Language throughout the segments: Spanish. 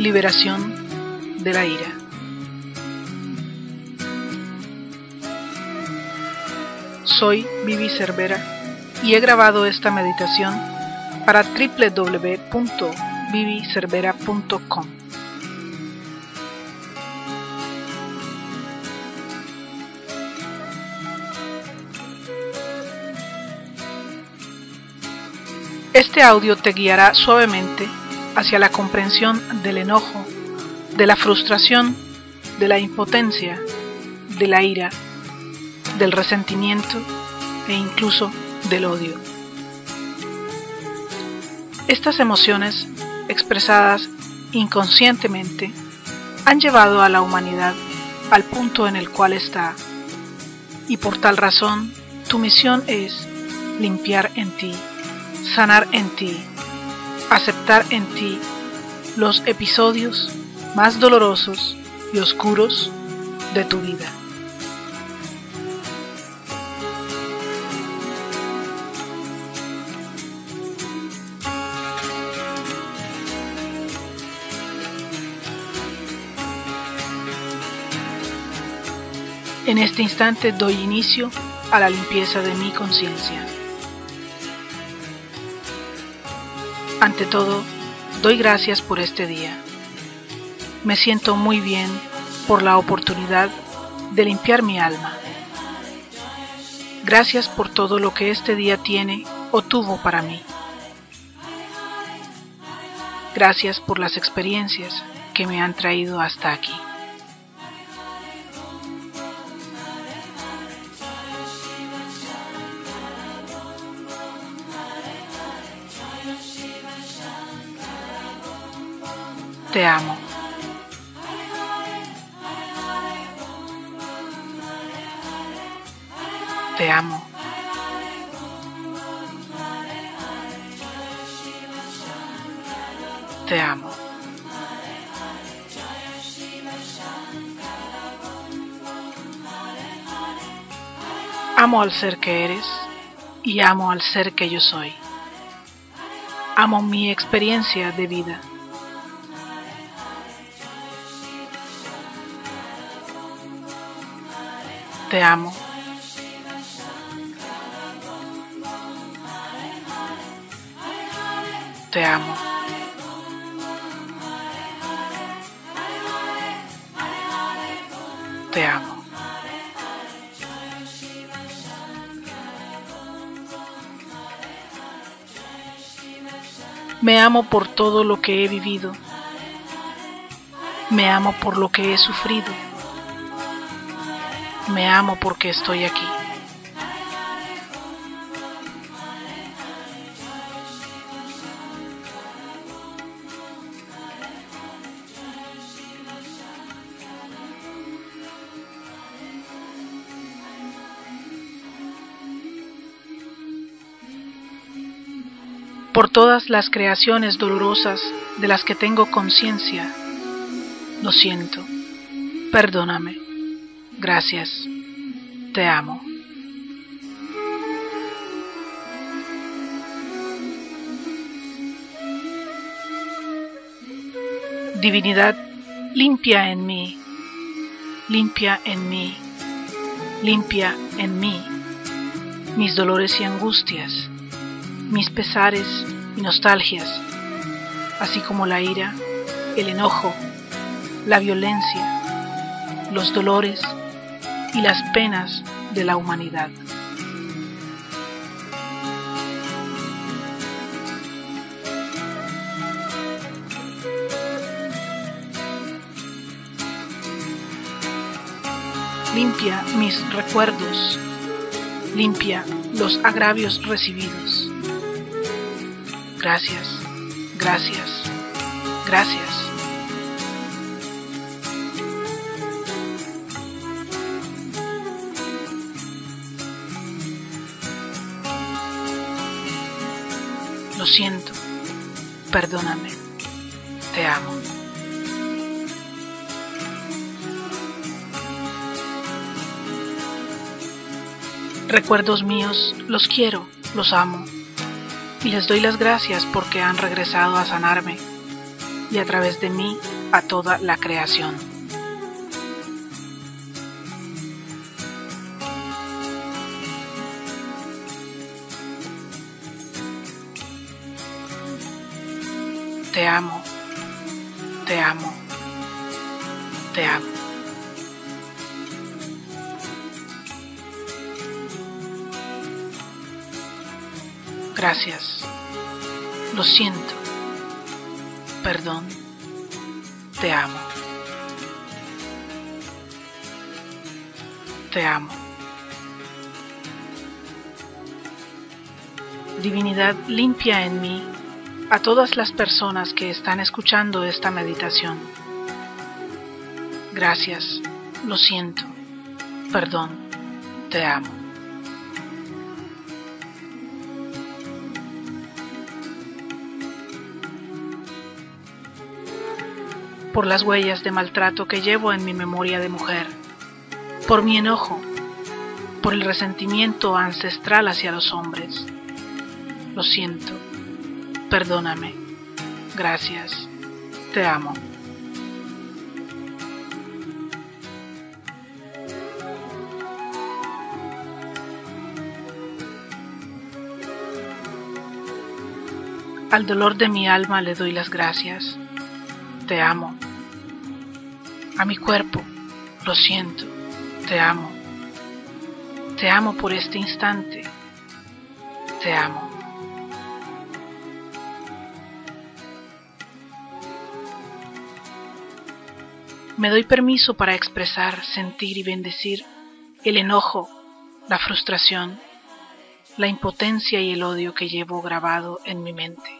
Liberación de la ira. Soy Vivi Cervera y he grabado esta meditación para www.vivicervera.com. Este audio te guiará suavemente hacia la comprensión del enojo, de la frustración, de la impotencia, de la ira, del resentimiento e incluso del odio. Estas emociones, expresadas inconscientemente, han llevado a la humanidad al punto en el cual está, y por tal razón tu misión es limpiar en ti, sanar en ti, aceptar en ti los episodios más dolorosos y oscuros de tu vida. En este instante doy inicio a la limpieza de mi conciencia. Ante todo, doy gracias por este día. Me siento muy bien por la oportunidad de limpiar mi alma. Gracias por todo lo que este día tiene o tuvo para mí. Gracias por las experiencias que me han traído hasta aquí. Te amo. Te amo. Te amo. Amo al ser que eres y amo al ser que yo soy. Amo mi experiencia de vida. Te amo. Te amo. Te amo. Me amo por todo lo que he vivido. Me amo por lo que he sufrido. Me amo porque estoy aquí. Por todas las creaciones dolorosas de las que tengo conciencia, lo siento, perdóname. Gracias. Te amo. Divinidad, limpia en mí, limpia en mí, limpia en mí. Mis dolores y angustias, mis pesares y nostalgias, así como la ira, el enojo, la violencia, los dolores y las penas de la humanidad. Limpia mis recuerdos, limpia los agravios recibidos. Gracias, gracias, gracias. Siento, perdóname, te amo. Recuerdos míos, los quiero, los amo, y les doy las gracias porque han regresado a sanarme, y a través de mí a toda la creación. Te amo, te amo. Gracias. Lo siento. Perdón. Te amo. Te amo. Divinidad limpia en mí a todas las personas que están escuchando esta meditación. Gracias. Lo siento. Perdón. Te amo. por las huellas de maltrato que llevo en mi memoria de mujer, por mi enojo, por el resentimiento ancestral hacia los hombres. Lo siento, perdóname, gracias, te amo. Al dolor de mi alma le doy las gracias te amo. A mi cuerpo, lo siento, te amo. Te amo por este instante, te amo. Me doy permiso para expresar, sentir y bendecir el enojo, la frustración, la impotencia y el odio que llevo grabado en mi mente.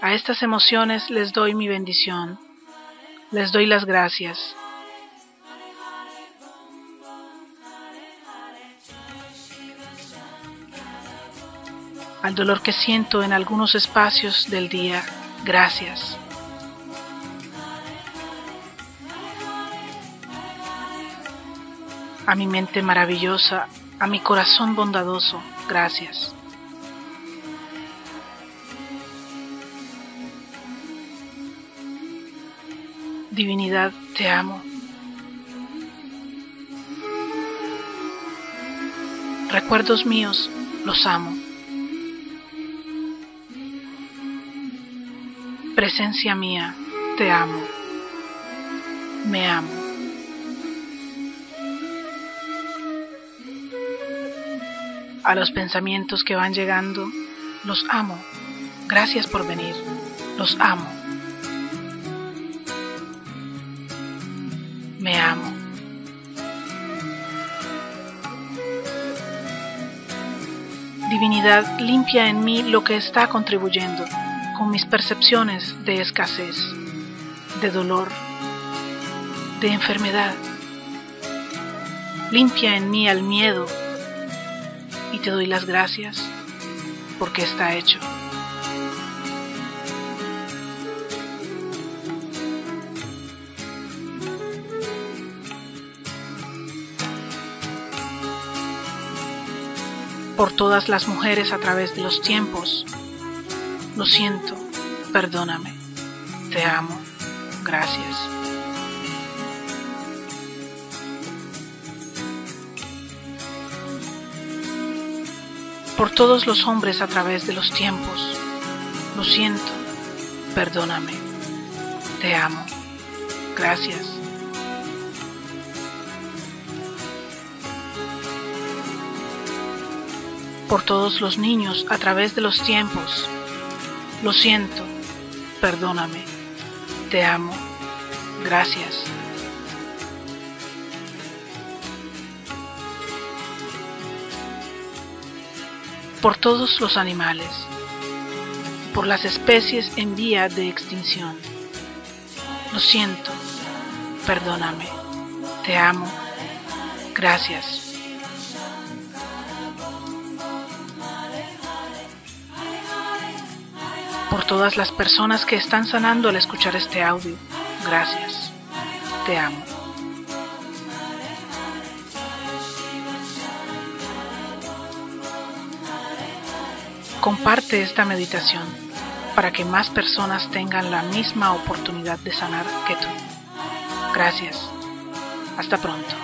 A estas emociones les doy mi bendición, les doy las gracias. Al dolor que siento en algunos espacios del día, gracias. A mi mente maravillosa, a mi corazón bondadoso, gracias. Divinidad, te amo. Recuerdos míos, los amo. Presencia mía, te amo. Me amo. A los pensamientos que van llegando, los amo. Gracias por venir. Los amo. me amo. Divinidad limpia en mí lo que está contribuyendo con mis percepciones de escasez, de dolor, de enfermedad. Limpia en mí al miedo y te doy las gracias porque está hecho. por todas las mujeres a través de los tiempos. Lo siento, perdóname, te amo, gracias. Por todos los hombres a través de los tiempos. Lo siento, perdóname, te amo, gracias. por todos los niños a través de los tiempos. Lo siento, perdóname, te amo, gracias. Por todos los animales, por las especies en vía de extinción. Lo siento, perdóname, te amo, gracias. por todas las personas que están sanando al escuchar este audio. Gracias. Te amo. Comparte esta meditación. para que más personas tengan la misma oportunidad de sanar que tú. Gracias. Hasta pronto.